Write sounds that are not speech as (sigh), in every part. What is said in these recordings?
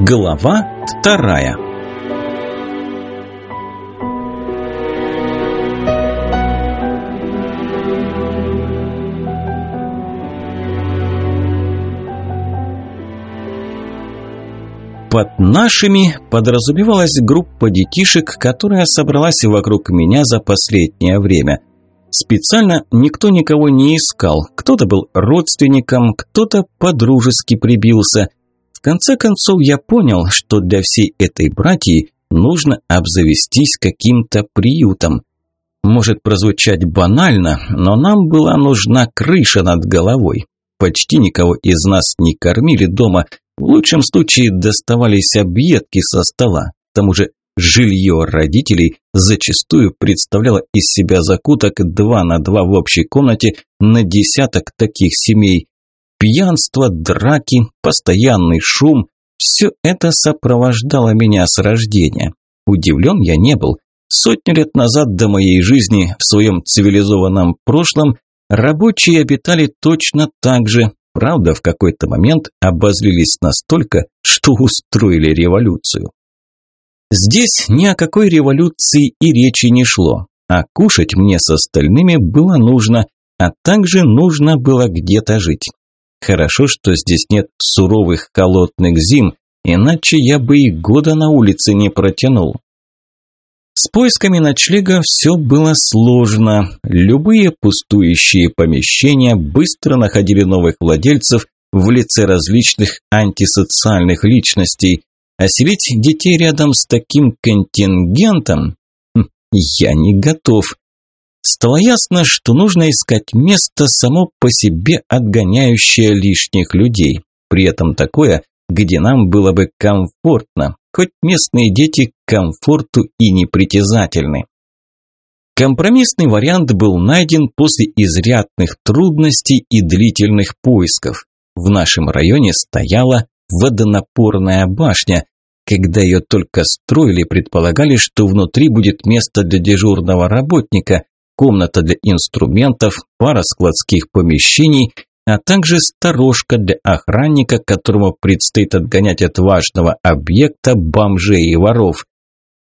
Глава вторая Под нашими подразумевалась группа детишек, которая собралась вокруг меня за последнее время. Специально никто никого не искал, кто-то был родственником, кто-то подружески прибился. В конце концов я понял, что для всей этой братьи нужно обзавестись каким-то приютом. Может прозвучать банально, но нам была нужна крыша над головой. Почти никого из нас не кормили дома, в лучшем случае доставались объедки со стола. К тому же Жилье родителей зачастую представляло из себя закуток два на два в общей комнате на десяток таких семей. Пьянство, драки, постоянный шум – все это сопровождало меня с рождения. Удивлен я не был. Сотню лет назад до моей жизни в своем цивилизованном прошлом рабочие обитали точно так же, правда, в какой-то момент обозлились настолько, что устроили революцию. Здесь ни о какой революции и речи не шло, а кушать мне с остальными было нужно, а также нужно было где-то жить. Хорошо, что здесь нет суровых холодных зим, иначе я бы и года на улице не протянул. С поисками ночлега все было сложно. Любые пустующие помещения быстро находили новых владельцев в лице различных антисоциальных личностей. Оселить детей рядом с таким контингентом? Хм, я не готов. Стало ясно, что нужно искать место само по себе отгоняющее лишних людей. При этом такое, где нам было бы комфортно, хоть местные дети к комфорту и непритязательны. Компромиссный вариант был найден после изрядных трудностей и длительных поисков. В нашем районе стояла водонапорная башня. Когда ее только строили, предполагали, что внутри будет место для дежурного работника, комната для инструментов, пара складских помещений, а также сторожка для охранника, которому предстоит отгонять от важного объекта бомжей и воров.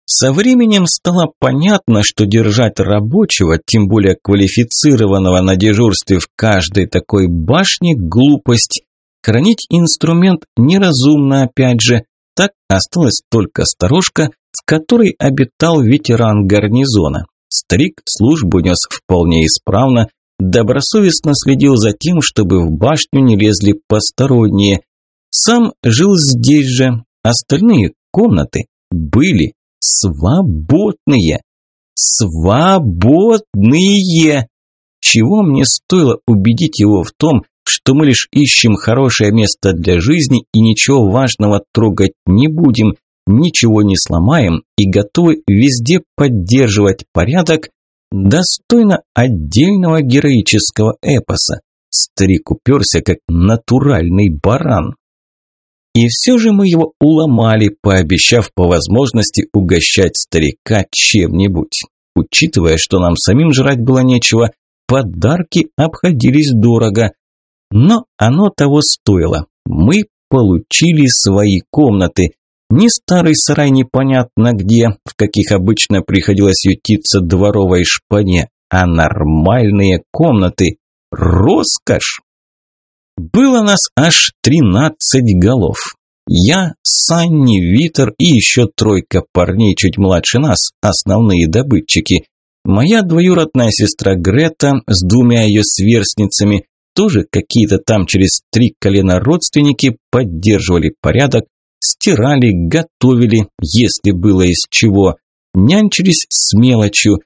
Со временем стало понятно, что держать рабочего, тем более квалифицированного на дежурстве в каждой такой башне – глупость. Хранить инструмент неразумно, опять же. Так осталась только сторожка, в которой обитал ветеран гарнизона. Старик службу нес вполне исправно, добросовестно следил за тем, чтобы в башню не лезли посторонние. Сам жил здесь же, остальные комнаты были свободные. Свободные! Чего мне стоило убедить его в том, что мы лишь ищем хорошее место для жизни и ничего важного трогать не будем, ничего не сломаем и готовы везде поддерживать порядок, достойно отдельного героического эпоса. Старик уперся, как натуральный баран. И все же мы его уломали, пообещав по возможности угощать старика чем-нибудь. Учитывая, что нам самим жрать было нечего, подарки обходились дорого. Но оно того стоило. Мы получили свои комнаты. Не старый сарай непонятно где, в каких обычно приходилось ютиться дворовой шпане, а нормальные комнаты. Роскошь! Было нас аж тринадцать голов. Я, Санни, Витер и еще тройка парней чуть младше нас, основные добытчики. Моя двоюродная сестра Грета с двумя ее сверстницами, тоже какие-то там через три колена родственники поддерживали порядок, стирали, готовили, если было из чего, нянчились с мелочью.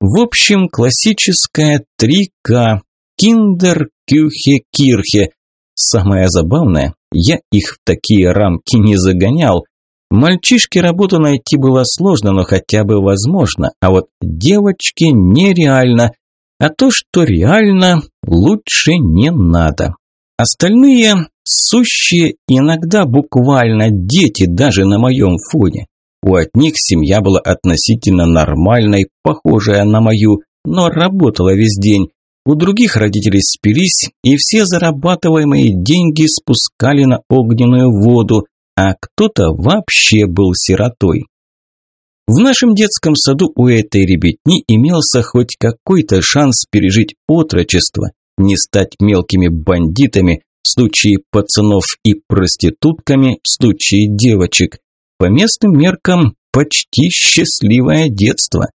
В общем, классическая 3К, киндер, кюхе, кирхе. Самое забавное, я их в такие рамки не загонял. Мальчишке работу найти было сложно, но хотя бы возможно, а вот девочке нереально. А то, что реально, лучше не надо. Остальные сущие иногда буквально дети даже на моем фоне. У одних семья была относительно нормальной, похожая на мою, но работала весь день. У других родители спились, и все зарабатываемые деньги спускали на огненную воду, а кто-то вообще был сиротой. В нашем детском саду у этой ребятни имелся хоть какой-то шанс пережить отрочество, не стать мелкими бандитами в случае пацанов и проститутками в случае девочек. По местным меркам почти счастливое детство.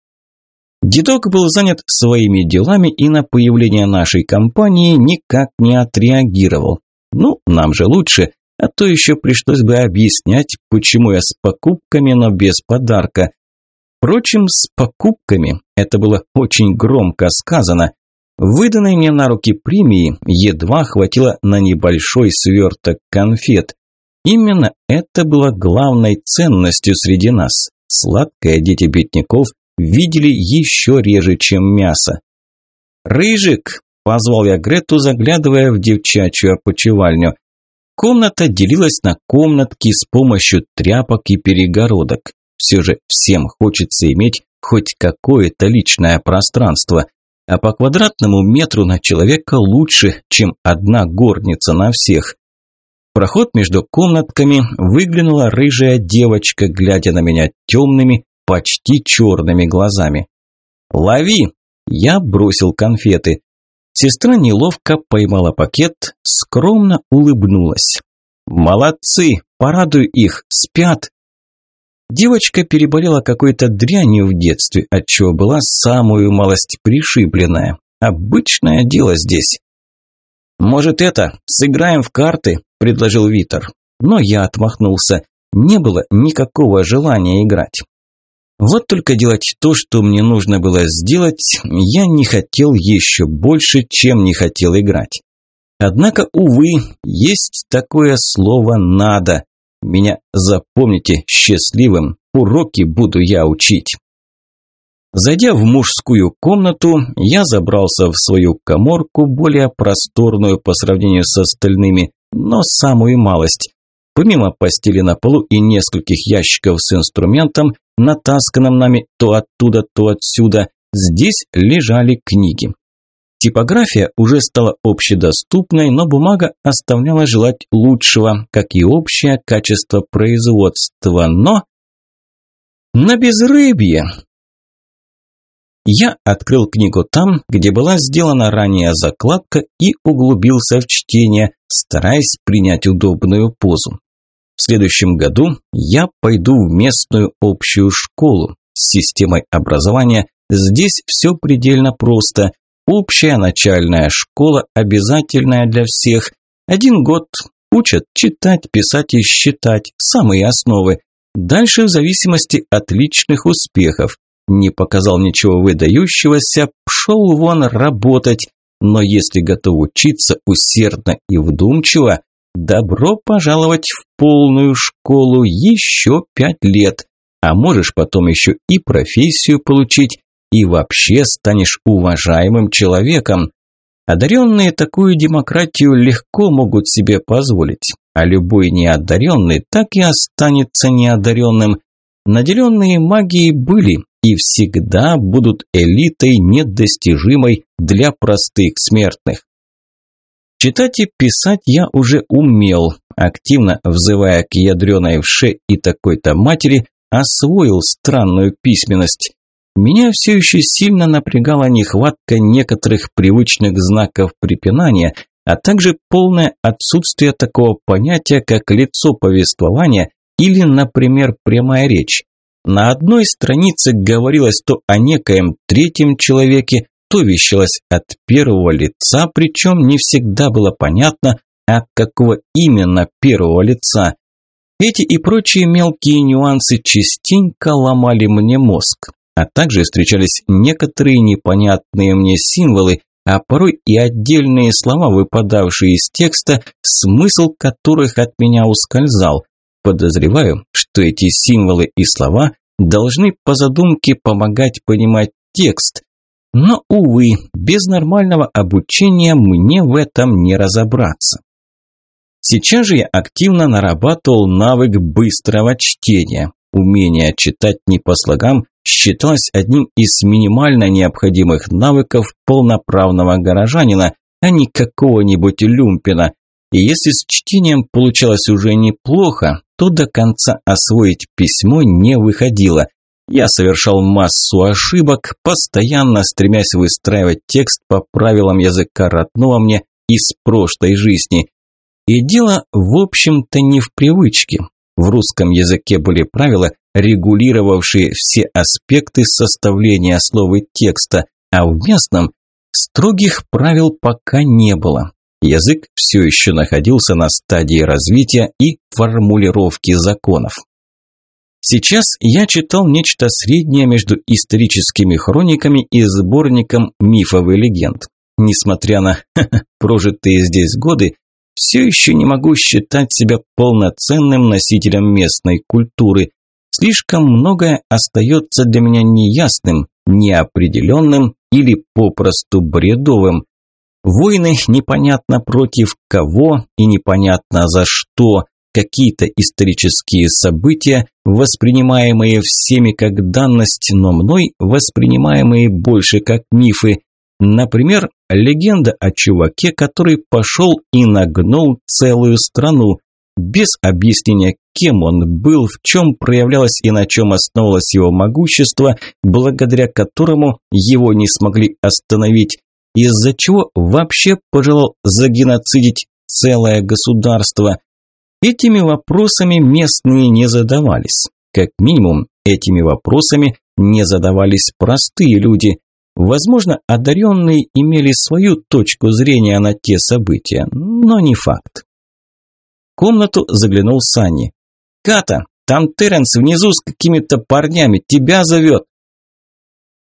Дедок был занят своими делами и на появление нашей компании никак не отреагировал. Ну, нам же лучше, а то еще пришлось бы объяснять, почему я с покупками, но без подарка. Впрочем, с покупками это было очень громко сказано. Выданной мне на руки премии едва хватило на небольшой сверток конфет. Именно это было главной ценностью среди нас. Сладкое дети бедняков видели еще реже, чем мясо. «Рыжик!» – позвал я Грету, заглядывая в девчачью опочивальню. Комната делилась на комнатки с помощью тряпок и перегородок. Все же всем хочется иметь хоть какое-то личное пространство, а по квадратному метру на человека лучше, чем одна горница на всех. проход между комнатками выглянула рыжая девочка, глядя на меня темными, почти черными глазами. «Лови!» Я бросил конфеты. Сестра неловко поймала пакет, скромно улыбнулась. «Молодцы! Порадуй их! Спят!» Девочка переболела какой-то дрянью в детстве, отчего была самую малость пришибленная. Обычное дело здесь. «Может это, сыграем в карты?» – предложил Витер. Но я отмахнулся. Не было никакого желания играть. Вот только делать то, что мне нужно было сделать, я не хотел еще больше, чем не хотел играть. Однако, увы, есть такое слово «надо». Меня запомните счастливым, уроки буду я учить. Зайдя в мужскую комнату, я забрался в свою коморку, более просторную по сравнению с остальными, но самую малость. Помимо постели на полу и нескольких ящиков с инструментом, натасканным нами то оттуда, то отсюда, здесь лежали книги. Типография уже стала общедоступной, но бумага оставляла желать лучшего, как и общее качество производства, но... На безрыбье! Я открыл книгу там, где была сделана ранее закладка и углубился в чтение, стараясь принять удобную позу. В следующем году я пойду в местную общую школу. С системой образования здесь все предельно просто. Общая начальная школа обязательная для всех. Один год учат читать, писать и считать, самые основы. Дальше в зависимости от личных успехов. Не показал ничего выдающегося, пшел вон работать. Но если готов учиться усердно и вдумчиво, Добро пожаловать в полную школу еще пять лет, а можешь потом еще и профессию получить, и вообще станешь уважаемым человеком. Одаренные такую демократию легко могут себе позволить, а любой неодаренный так и останется неодаренным. Наделенные магией были и всегда будут элитой недостижимой для простых смертных. Читать и писать я уже умел, активно взывая к ядреной вше и такой-то матери, освоил странную письменность. Меня все еще сильно напрягала нехватка некоторых привычных знаков препинания, а также полное отсутствие такого понятия, как лицо повествования или, например, прямая речь. На одной странице говорилось то о некоем третьем человеке, то вещалось от первого лица, причем не всегда было понятно, от какого именно первого лица. Эти и прочие мелкие нюансы частенько ломали мне мозг, а также встречались некоторые непонятные мне символы, а порой и отдельные слова, выпадавшие из текста, смысл которых от меня ускользал. Подозреваю, что эти символы и слова должны по задумке помогать понимать текст, но, увы, без нормального обучения мне в этом не разобраться. Сейчас же я активно нарабатывал навык быстрого чтения. Умение читать не по слогам считалось одним из минимально необходимых навыков полноправного горожанина, а не какого-нибудь люмпина. и если с чтением получалось уже неплохо, то до конца освоить письмо не выходило. Я совершал массу ошибок, постоянно стремясь выстраивать текст по правилам языка родного мне из прошлой жизни. И дело, в общем-то, не в привычке. В русском языке были правила, регулировавшие все аспекты составления слов и текста, а в местном строгих правил пока не было. Язык все еще находился на стадии развития и формулировки законов. Сейчас я читал нечто среднее между историческими хрониками и сборником мифов и легенд. Несмотря на (laughs) прожитые здесь годы, все еще не могу считать себя полноценным носителем местной культуры. Слишком многое остается для меня неясным, неопределенным или попросту бредовым. Войны непонятно против кого и непонятно за что. Какие-то исторические события, воспринимаемые всеми как данность, но мной воспринимаемые больше как мифы. Например, легенда о чуваке, который пошел и нагнул целую страну. Без объяснения, кем он был, в чем проявлялось и на чем основывалось его могущество, благодаря которому его не смогли остановить, из-за чего вообще пожелал загеноцидить целое государство. Этими вопросами местные не задавались. Как минимум, этими вопросами не задавались простые люди. Возможно, одаренные имели свою точку зрения на те события, но не факт. В комнату заглянул Сани. «Ката, там Теренс внизу с какими-то парнями, тебя зовет!»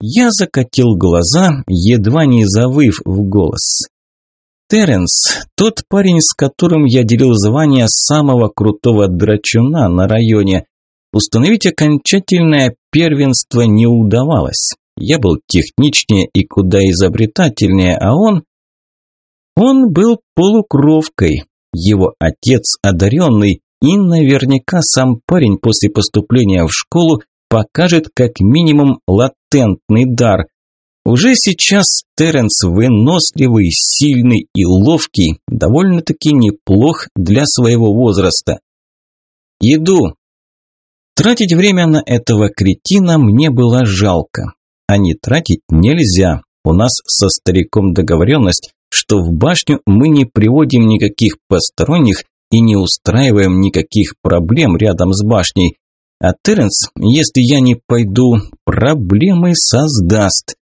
Я закатил глаза, едва не завыв в голос. Теренс, тот парень, с которым я делил звание самого крутого драчуна на районе. Установить окончательное первенство не удавалось. Я был техничнее и куда изобретательнее, а он... Он был полукровкой. Его отец одаренный, и наверняка сам парень после поступления в школу покажет как минимум латентный дар. Уже сейчас Теренс выносливый, сильный и ловкий, довольно-таки неплох для своего возраста. Иду. Тратить время на этого кретина мне было жалко а не тратить нельзя. У нас со стариком договоренность, что в башню мы не приводим никаких посторонних и не устраиваем никаких проблем рядом с башней. А Теренс, если я не пойду, проблемы создаст.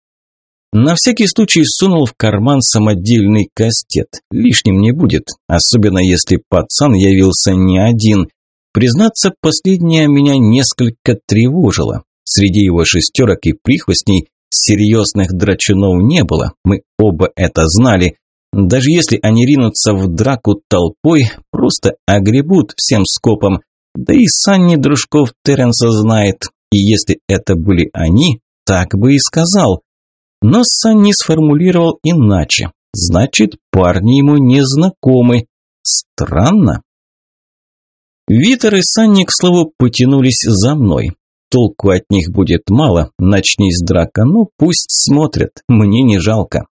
На всякий случай сунул в карман самодельный кастет. Лишним не будет, особенно если пацан явился не один. Признаться, последнее меня несколько тревожило. Среди его шестерок и прихвостней серьезных драчунов не было, мы оба это знали. Даже если они ринутся в драку толпой, просто огребут всем скопом. Да и Санни дружков Теренса знает, и если это были они, так бы и сказал. Но Санни сформулировал иначе. Значит, парни ему не знакомы. Странно. Витер и Санни, к слову, потянулись за мной толку от них будет мало, начнись драка, ну пусть смотрят, мне не жалко.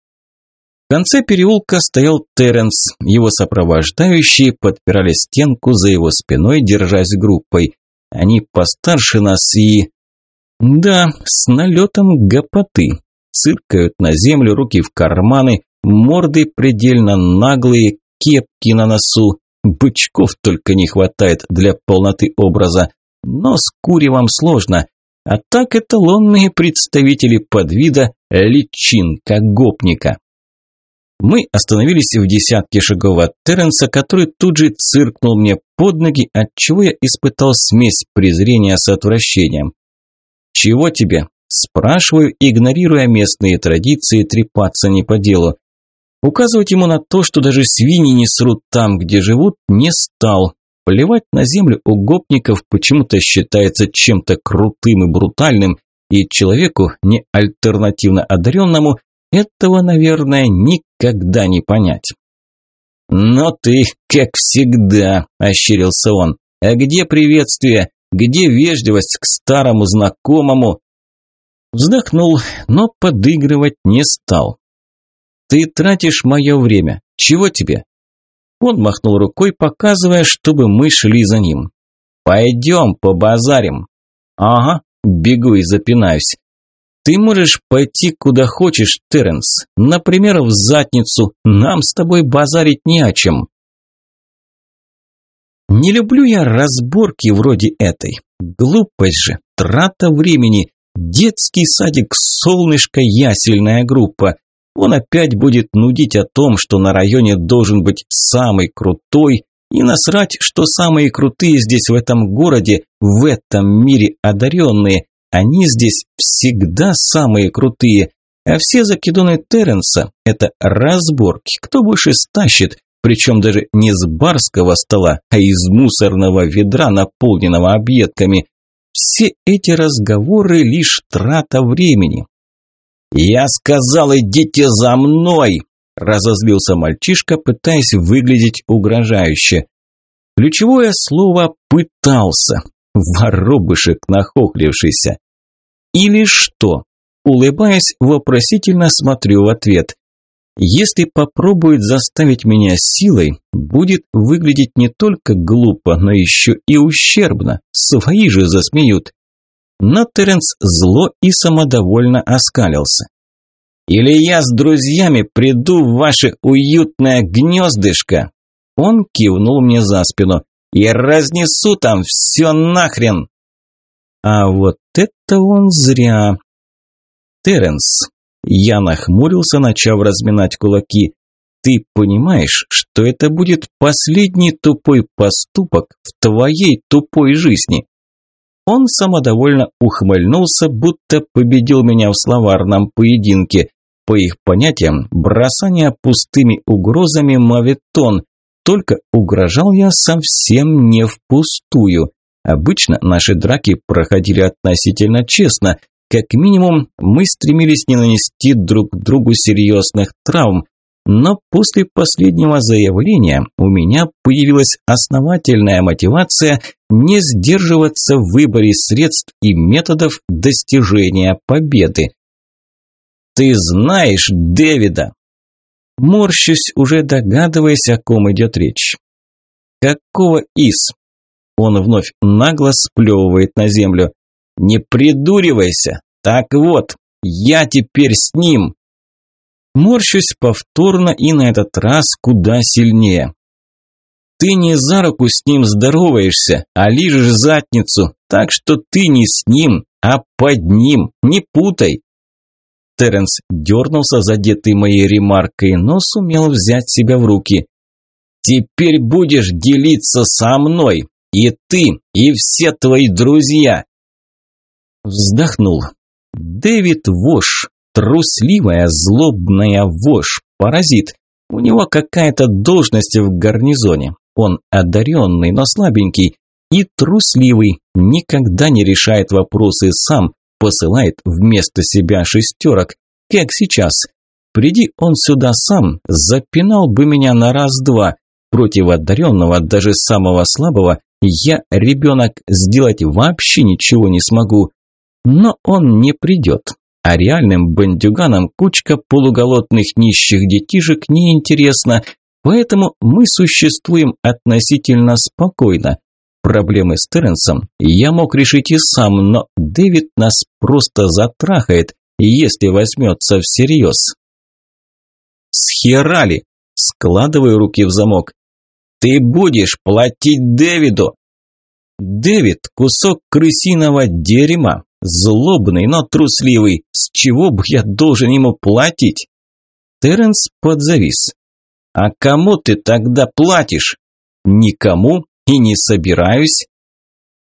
В конце переулка стоял Терренс, его сопровождающие подпирали стенку за его спиной, держась группой. Они постарше нас и... Да, с налетом гопоты. Циркают на землю, руки в карманы, морды предельно наглые, кепки на носу. Бычков только не хватает для полноты образа. Но с куревом сложно. А так эталонные представители подвида личинка гопника. Мы остановились в десятке шагов от Терренса, который тут же циркнул мне под ноги, отчего я испытал смесь презрения с отвращением. «Чего тебе?» – спрашиваю, игнорируя местные традиции, трепаться не по делу. Указывать ему на то, что даже свиньи не срут там, где живут, не стал. Плевать на землю у гопников почему-то считается чем-то крутым и брутальным, и человеку, не альтернативно одаренному, этого, наверное, никогда не понять. «Но ты, как всегда», – ощерился он. «А где приветствие? Где вежливость к старому знакомому?» Вздохнул, но подыгрывать не стал. «Ты тратишь мое время. Чего тебе?» Он махнул рукой, показывая, чтобы мы шли за ним. «Пойдем, побазарим». «Ага, бегу и запинаюсь. Ты можешь пойти куда хочешь, Терренс. Например, в задницу. Нам с тобой базарить не о чем». Не люблю я разборки вроде этой. Глупость же, трата времени, детский садик, солнышко, ясельная группа. Он опять будет нудить о том, что на районе должен быть самый крутой, и насрать, что самые крутые здесь в этом городе, в этом мире одаренные, они здесь всегда самые крутые. А все закидоны Терренса – это разборки, кто больше стащит, причем даже не с барского стола, а из мусорного ведра, наполненного объедками. Все эти разговоры – лишь трата времени. «Я сказал, идите за мной!» – разозлился мальчишка, пытаясь выглядеть угрожающе. Ключевое слово «пытался». Воробышек нахохлившийся. «Или что?» Улыбаясь, вопросительно смотрю в ответ. Если попробует заставить меня силой, будет выглядеть не только глупо, но еще и ущербно. Свои же засмеют. Но Теренс зло и самодовольно оскалился. «Или я с друзьями приду в ваше уютное гнездышко!» Он кивнул мне за спину. «И разнесу там все нахрен!» А вот это он зря. Теренс, я нахмурился, начав разминать кулаки. Ты понимаешь, что это будет последний тупой поступок в твоей тупой жизни? Он самодовольно ухмыльнулся, будто победил меня в словарном поединке. По их понятиям, бросание пустыми угрозами мавитон. Только угрожал я совсем не впустую. Обычно наши драки проходили относительно честно, как минимум, мы стремились не нанести друг другу серьезных травм, но после последнего заявления у меня появилась основательная мотивация не сдерживаться в выборе средств и методов достижения победы. «Ты знаешь Дэвида?» Морщусь, уже догадываясь, о ком идет речь. «Какого из?» Он вновь нагло сплевывает на землю. Не придуривайся. Так вот, я теперь с ним. Морщусь повторно и на этот раз куда сильнее. Ты не за руку с ним здороваешься, а лижешь задницу, так что ты не с ним, а под ним, не путай. Теренс дернулся, задетый моей ремаркой, но сумел взять себя в руки. «Теперь будешь делиться со мной, и ты, и все твои друзья. Вздохнул. Дэвид Вош, трусливая, злобная вошь, паразит. У него какая-то должность в гарнизоне. Он одаренный, но слабенький. И трусливый, никогда не решает вопросы сам, посылает вместо себя шестерок, как сейчас. Приди он сюда сам, запинал бы меня на раз-два. Против одаренного, даже самого слабого, я, ребенок, сделать вообще ничего не смогу. Но он не придет. А реальным бандюганам кучка полуголодных нищих детишек неинтересна, поэтому мы существуем относительно спокойно. Проблемы с Терренсом я мог решить и сам, но Дэвид нас просто затрахает, если возьмется всерьез. Схерали! Складываю руки в замок. Ты будешь платить Дэвиду! Дэвид – кусок крысиного дерьма, Злобный, но трусливый. С чего бы я должен ему платить? Теренс подзавис. А кому ты тогда платишь? Никому и не собираюсь.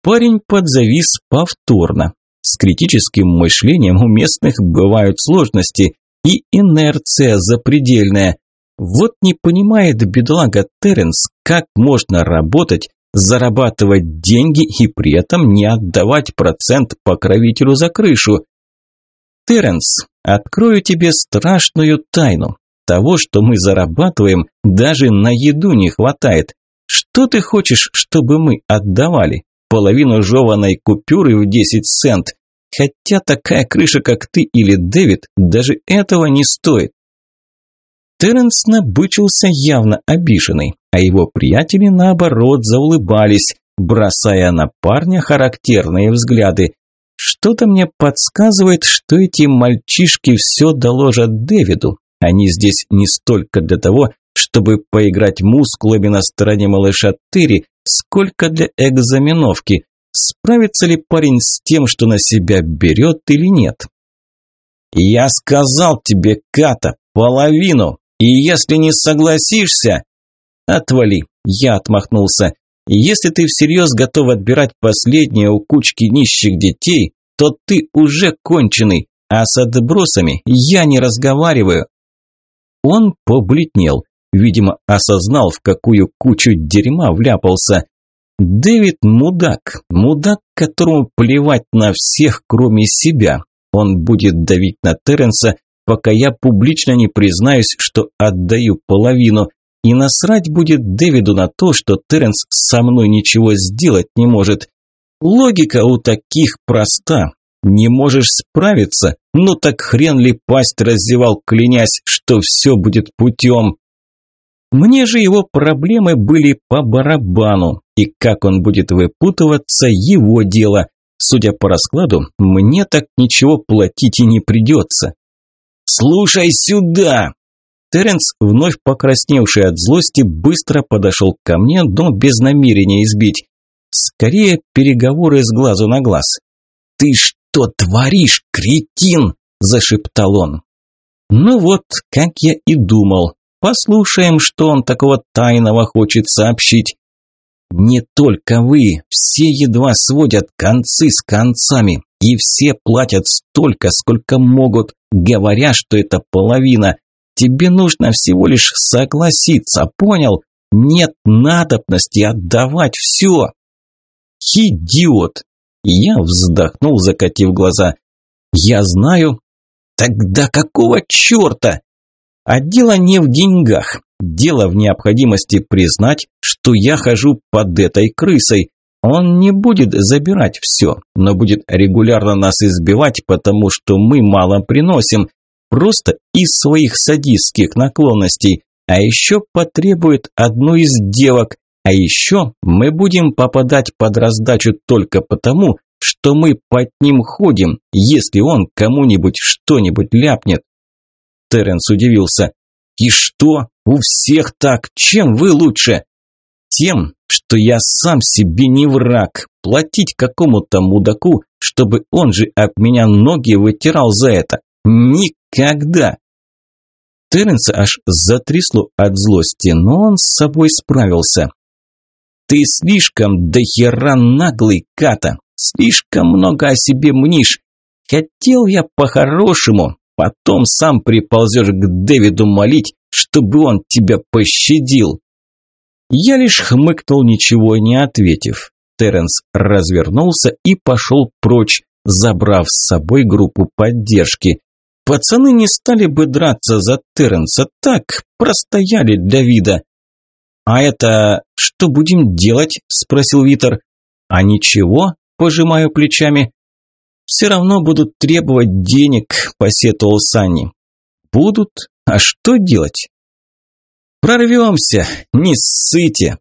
Парень подзавис повторно. С критическим мышлением у местных бывают сложности и инерция запредельная. Вот не понимает бедлага Теренс, как можно работать, зарабатывать деньги и при этом не отдавать процент покровителю за крышу. Теренс, открою тебе страшную тайну. Того, что мы зарабатываем, даже на еду не хватает. Что ты хочешь, чтобы мы отдавали? Половину жеваной купюры в 10 цент. Хотя такая крыша, как ты или Дэвид, даже этого не стоит. Теренс набычился явно обиженный, а его приятели, наоборот, заулыбались, бросая на парня характерные взгляды. Что-то мне подсказывает, что эти мальчишки все доложат Дэвиду. Они здесь не столько для того, чтобы поиграть мускулами на стороне малыша Терри, сколько для экзаменовки. Справится ли парень с тем, что на себя берет или нет? «Я сказал тебе, Ката, половину, и если не согласишься...» «Отвали», – я отмахнулся. «Если ты всерьез готов отбирать последнее у кучки нищих детей, то ты уже конченый, а с отбросами я не разговариваю». Он побледнел, видимо, осознал, в какую кучу дерьма вляпался. Дэвид мудак, мудак, которому плевать на всех, кроме себя. Он будет давить на Терренса, пока я публично не признаюсь, что отдаю половину, и насрать будет Дэвиду на то, что Терренс со мной ничего сделать не может. Логика у таких проста. Не можешь справиться? Ну так хрен ли пасть раздевал, клянясь, что все будет путем. Мне же его проблемы были по барабану, и как он будет выпутываться, его дело. Судя по раскладу, мне так ничего платить и не придется. «Слушай сюда!» Теренс, вновь покрасневший от злости, быстро подошел ко мне, но без намерения избить. Скорее, переговоры с глазу на глаз. «Ты что творишь, кретин?» – зашептал он. Ну вот, как я и думал. Послушаем, что он такого тайного хочет сообщить. Не только вы, все едва сводят концы с концами, и все платят столько, сколько могут, говоря, что это половина. Тебе нужно всего лишь согласиться, понял? Нет надобности отдавать все. Идиот! Я вздохнул, закатив глаза. Я знаю. Тогда какого черта? А дело не в деньгах. Дело в необходимости признать, что я хожу под этой крысой. Он не будет забирать все, но будет регулярно нас избивать, потому что мы мало приносим, просто из своих садистских наклонностей. А еще потребует одну из девок, а еще мы будем попадать под раздачу только потому, что мы под ним ходим, если он кому-нибудь что-нибудь ляпнет. Теренс удивился. «И что? У всех так. Чем вы лучше?» «Тем, что я сам себе не враг. Платить какому-то мудаку, чтобы он же от меня ноги вытирал за это. Никогда!» Теренса аж затрясло от злости, но он с собой справился. «Ты слишком дохера наглый, Ката. Слишком много о себе мнишь. Хотел я по-хорошему, Потом сам приползешь к Дэвиду молить, чтобы он тебя пощадил. Я лишь хмыкнул, ничего не ответив. Теренс развернулся и пошел прочь, забрав с собой группу поддержки. Пацаны не стали бы драться за Теренса, так, простояли для вида. «А это что будем делать?» – спросил Витер. «А ничего», – пожимаю плечами. «Все равно будут требовать денег», – посетовал Санни. «Будут? А что делать?» «Прорвемся, не ссыте!»